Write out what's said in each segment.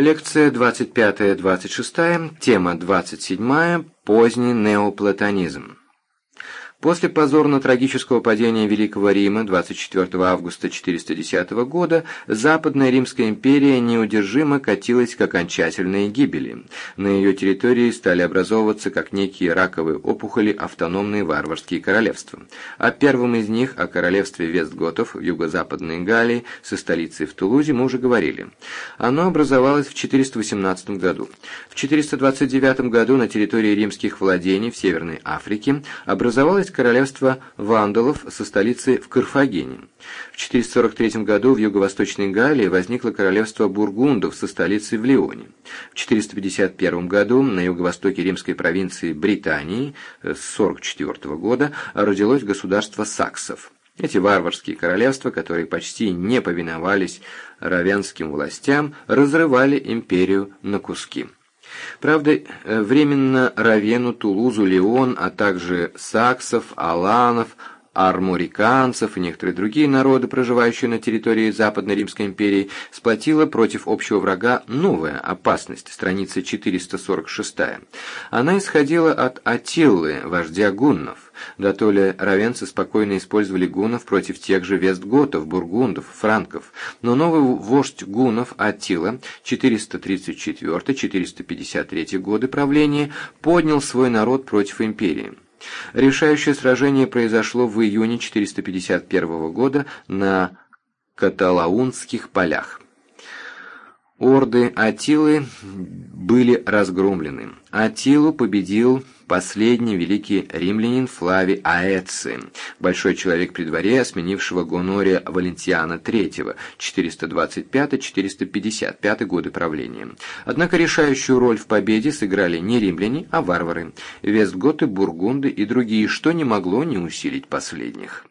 Лекция 25-26, тема 27, поздний неоплатонизм. После позорно-трагического падения Великого Рима 24 августа 410 года Западная Римская империя неудержимо катилась к окончательной гибели. На ее территории стали образовываться как некие раковые опухоли автономные варварские королевства. О первом из них, о королевстве Вестготов в юго-западной Галлии со столицей в Тулузе, мы уже говорили. Оно образовалось в 418 году. В 429 году на территории римских владений в Северной Африке образовалось объединилось королевство вандалов со столицей в Карфагене. В 443 году в юго-восточной Галлии возникло королевство бургундов со столицей в Лионе. В 451 году на юго-востоке римской провинции Британии с 44 года родилось государство саксов. Эти варварские королевства, которые почти не повиновались равенским властям, разрывали империю на куски. Правда, э, временно Равену, Тулузу, Леон, а также саксов, аланов, армуриканцев и некоторые другие народы, проживающие на территории Западной Римской империи, сплотила против общего врага новая опасность, страница 446. Она исходила от Атиллы, вождя гуннов. Да то ли равенцы спокойно использовали гуннов против тех же вестготов, бургундов, франков. Но новый вождь гуннов Аттила, 434-453 годы правления, поднял свой народ против империи. Решающее сражение произошло в июне 451 года на Каталаунских полях. Орды Атилы были разгромлены. Атилу победил последний великий римлянин Флавий Аэци, большой человек при дворе, сменившего Гонория Валентиана III, 425-455 годы правления. Однако решающую роль в победе сыграли не римляне, а варвары, вестготы, бургунды и другие, что не могло не усилить последних.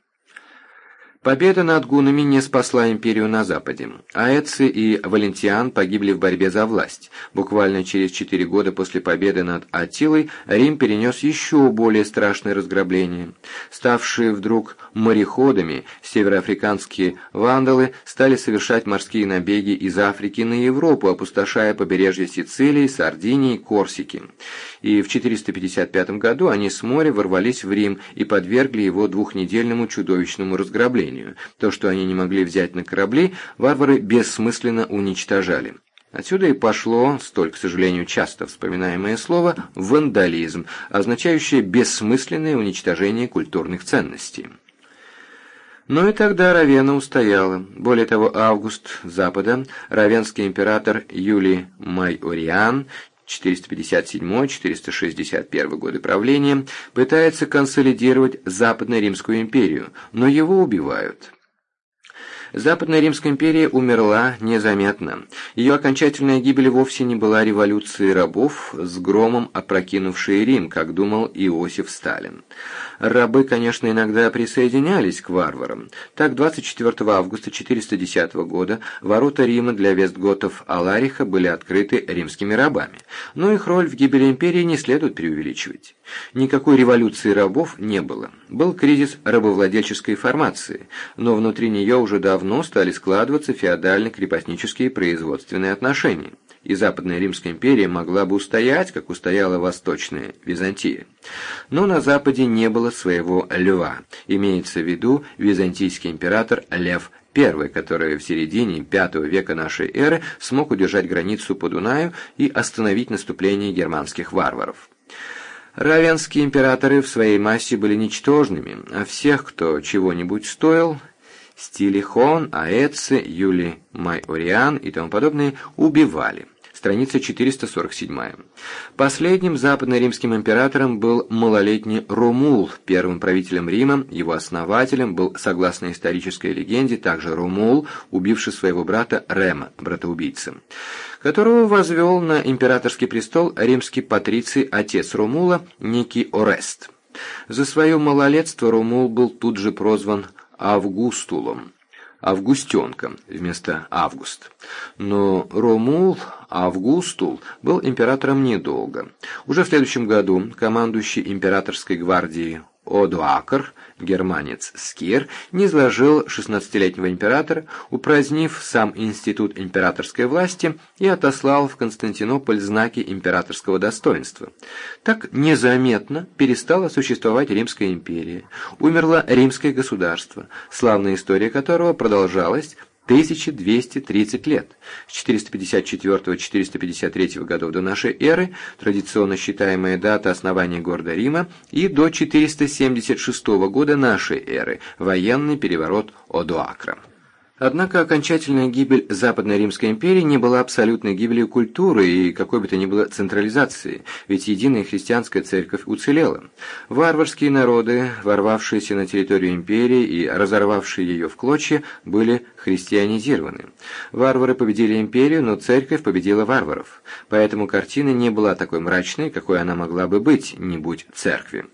Победа над гунами не спасла империю на Западе. Аэци и Валентиан погибли в борьбе за власть. Буквально через четыре года после победы над Атилой Рим перенес еще более страшное разграбление. Ставшие вдруг мореходами, североафриканские вандалы стали совершать морские набеги из Африки на Европу, опустошая побережье Сицилии, Сардинии, Корсики. И в 455 году они с моря ворвались в Рим и подвергли его двухнедельному чудовищному разграблению. То, что они не могли взять на корабли, варвары бессмысленно уничтожали. Отсюда и пошло, столь, к сожалению, часто вспоминаемое слово «вандализм», означающее бессмысленное уничтожение культурных ценностей. Но и тогда Равена устояла. Более того, Август Запада, равенский император Юлий Майориан 457-461 годы правления, пытается консолидировать Западно-Римскую империю, но его убивают. Западная Римская империя умерла незаметно. Ее окончательная гибель вовсе не была революцией рабов с громом опрокинувшей Рим, как думал Иосиф Сталин. Рабы, конечно, иногда присоединялись к варварам. Так, 24 августа 410 года ворота Рима для вестготов Алариха были открыты римскими рабами. Но их роль в гибели империи не следует преувеличивать. Никакой революции рабов не было. Был кризис рабовладельческой формации, но внутри нее уже давно стали складываться феодально-крепостнические производственные отношения и Западная Римская империя могла бы устоять, как устояла Восточная Византия. Но на Западе не было своего льва, имеется в виду византийский император Лев I, который в середине V века нашей эры смог удержать границу по Дунаю и остановить наступление германских варваров. Равенские императоры в своей массе были ничтожными, а всех, кто чего-нибудь стоил, Стилихон, Аэци, Юли Майориан и тому подобные убивали. Страница 447. Последним западно-римским императором был малолетний Румул, первым правителем Рима, его основателем был, согласно исторической легенде, также Румул, убивший своего брата Рема, братоубийцы, которого возвел на императорский престол римский патриций, отец Румула, некий Орест. За свое малолетство Румул был тут же прозван Августулом, Августенком вместо Август. Но Ромул Августул был императором недолго. Уже в следующем году командующий императорской гвардией Одуакр, германец Скир, низложил 16-летнего императора, упразднив сам институт императорской власти и отослал в Константинополь знаки императорского достоинства. Так незаметно перестала существовать Римская империя, умерло Римское государство, славная история которого продолжалась 1230 лет. С 454-453 годов до нашей эры, традиционно считаемая дата основания города Рима, и до 476 года нашей эры, военный переворот Одуакра. Однако окончательная гибель Западной Римской империи не была абсолютной гибелью культуры и какой бы то ни было централизации, ведь единая христианская церковь уцелела. Варварские народы, ворвавшиеся на территорию империи и разорвавшие ее в клочья, были христианизированы. Варвары победили империю, но церковь победила варваров. Поэтому картина не была такой мрачной, какой она могла бы быть, не будь церкви.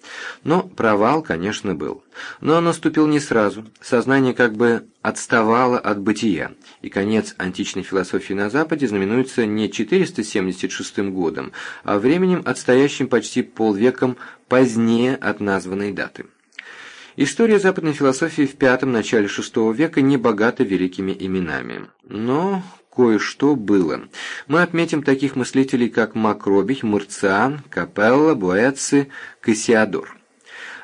Но провал, конечно, был. Но он наступил не сразу. Сознание как бы отставало от бытия, и конец античной философии на Западе знаменуется не 476 годом, а временем, отстоящим почти полвеком позднее от названной даты. История западной философии в пятом начале шестого века не богата великими именами. Но кое-что было. Мы отметим таких мыслителей, как Макробий, Мурциан, Капелла, Буэци, Кассиадор.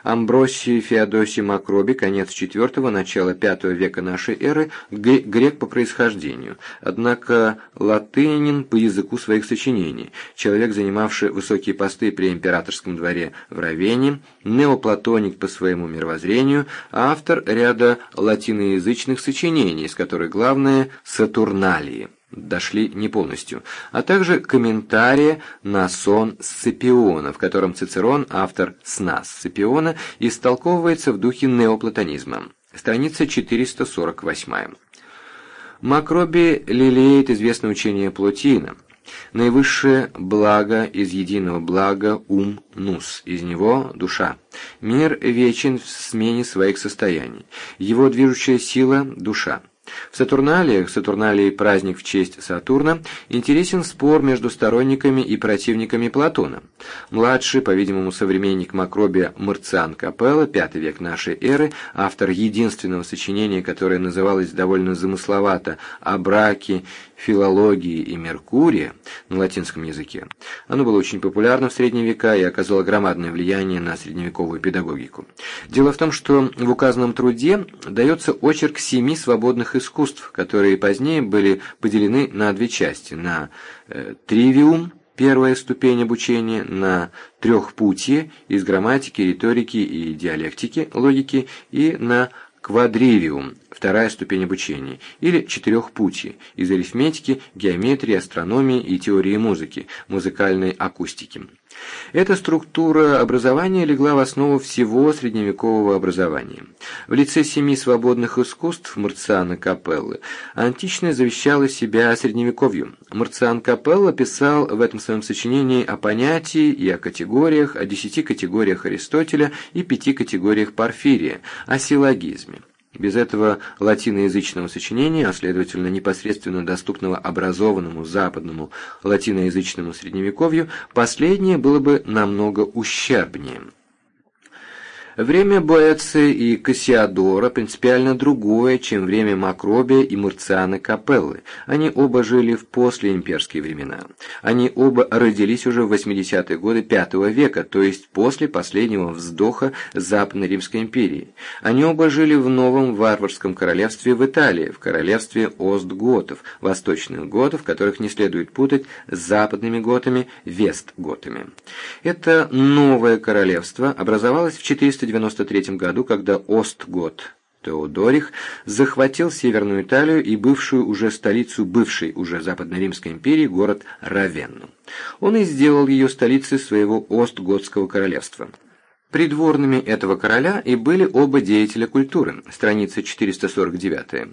Амбросий Феодосий Макроби, конец IV – начало V века нашей эры, грек по происхождению, однако латынин по языку своих сочинений, человек, занимавший высокие посты при императорском дворе в Равене, неоплатоник по своему мировоззрению, автор ряда латиноязычных сочинений, из которых главное – Сатурналии дошли не полностью, а также комментария на сон Сципиона, в котором Цицерон, автор сна Сципиона, истолковывается в духе неоплатонизма. Страница 448. Макроби лелеет известное учение Плотина. Наивысшее благо из единого блага ум нус, из него душа. Мир вечен в смене своих состояний. Его движущая сила – душа. В Сатурналиях, Сатурналии праздник в честь Сатурна, интересен спор между сторонниками и противниками Платона. Младший, по-видимому, современник Макробия Марциан Капелла, V век нашей эры, автор единственного сочинения, которое называлось довольно замысловато «О браке филологии и Меркурия на латинском языке. Оно было очень популярно в средние века и оказало громадное влияние на средневековую педагогику. Дело в том, что в указанном труде дается очерк семи свободных искусств, которые позднее были поделены на две части, на э, тривиум, первая ступень обучения, на трехпутие из грамматики, риторики и диалектики, логики, и на квадривиум, вторая ступень обучения, или четырехпутие из арифметики, геометрии, астрономии и теории музыки, музыкальной акустики. Эта структура образования легла в основу всего средневекового образования. В лице семи свободных искусств Марциана Капеллы античное завещало себя средневековью. Марциан Капелла писал в этом своем сочинении о понятии и о категориях, о десяти категориях Аристотеля и пяти категориях Порфирия, о силлогизме. Без этого латиноязычного сочинения, а следовательно непосредственно доступного образованному западному латиноязычному средневековью, последнее было бы намного ущербнее. Время Боэци и Кассиадора принципиально другое, чем время Макробия и Мурциана Капеллы. Они оба жили в послеимперские времена. Они оба родились уже в 80-е годы V века, то есть после последнего вздоха Западной Римской империи. Они оба жили в новом варварском королевстве в Италии, в королевстве Остготов, восточных готов, которых не следует путать с западными готами, вестготами. Это новое королевство образовалось в 400 493 году, когда Остгот Теодорих захватил Северную Италию и бывшую уже столицу бывшей уже Западно-Римской империи, город Равенну. Он и сделал ее столицей своего Остготского королевства. Придворными этого короля и были оба деятеля культуры, страница 449.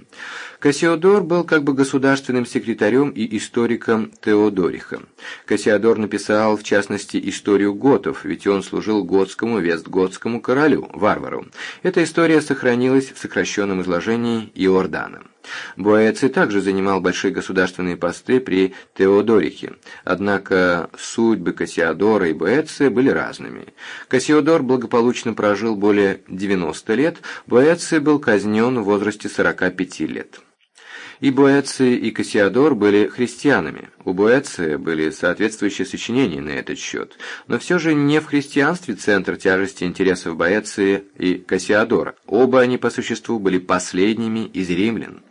Кассиодор был как бы государственным секретарем и историком Теодориха. Кассиодор написал, в частности, историю готов, ведь он служил готскому вестготскому королю, варвару. Эта история сохранилась в сокращенном изложении Иордана. Боэций также занимал большие государственные посты при Теодорихе, однако судьбы Кассиодора и Боэция были разными. Кассиодор благополучно прожил более 90 лет, Боэций был казнен в возрасте 45 лет. И Боэций, и Кассиодор были христианами. У Боэция были соответствующие сочинения на этот счет, но все же не в христианстве центр тяжести интересов Боэция и Кассиодора. Оба они по существу были последними из римлян.